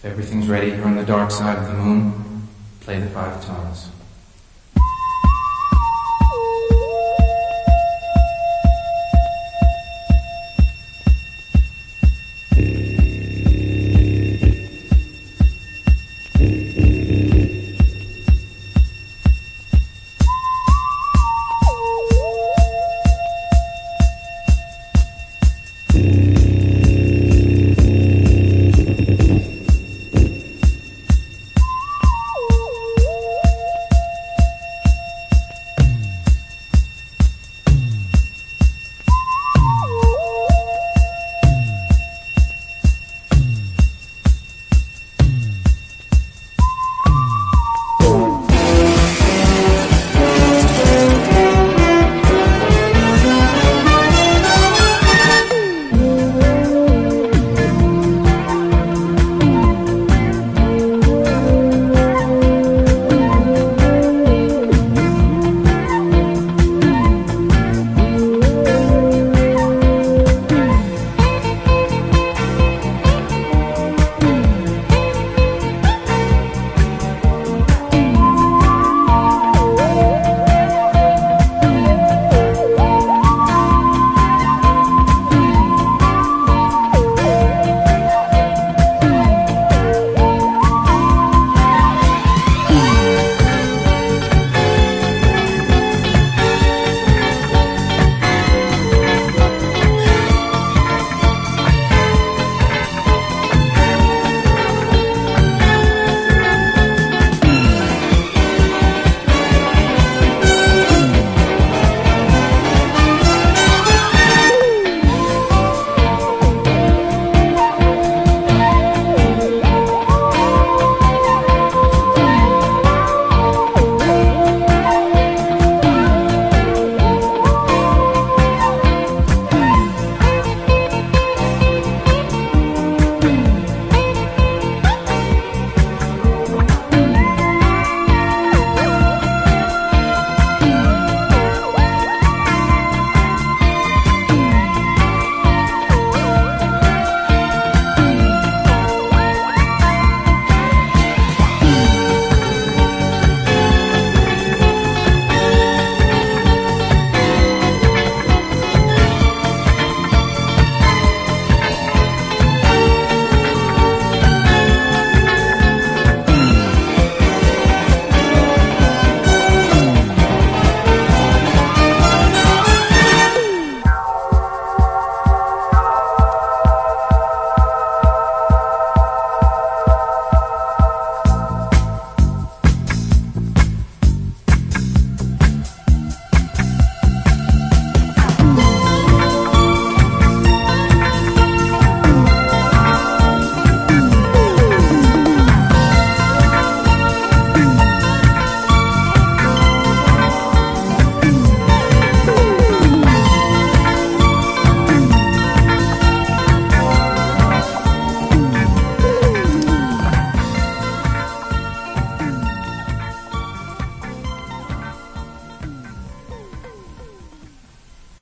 If everything's ready, you're on the dark side of the moon, play the five tones.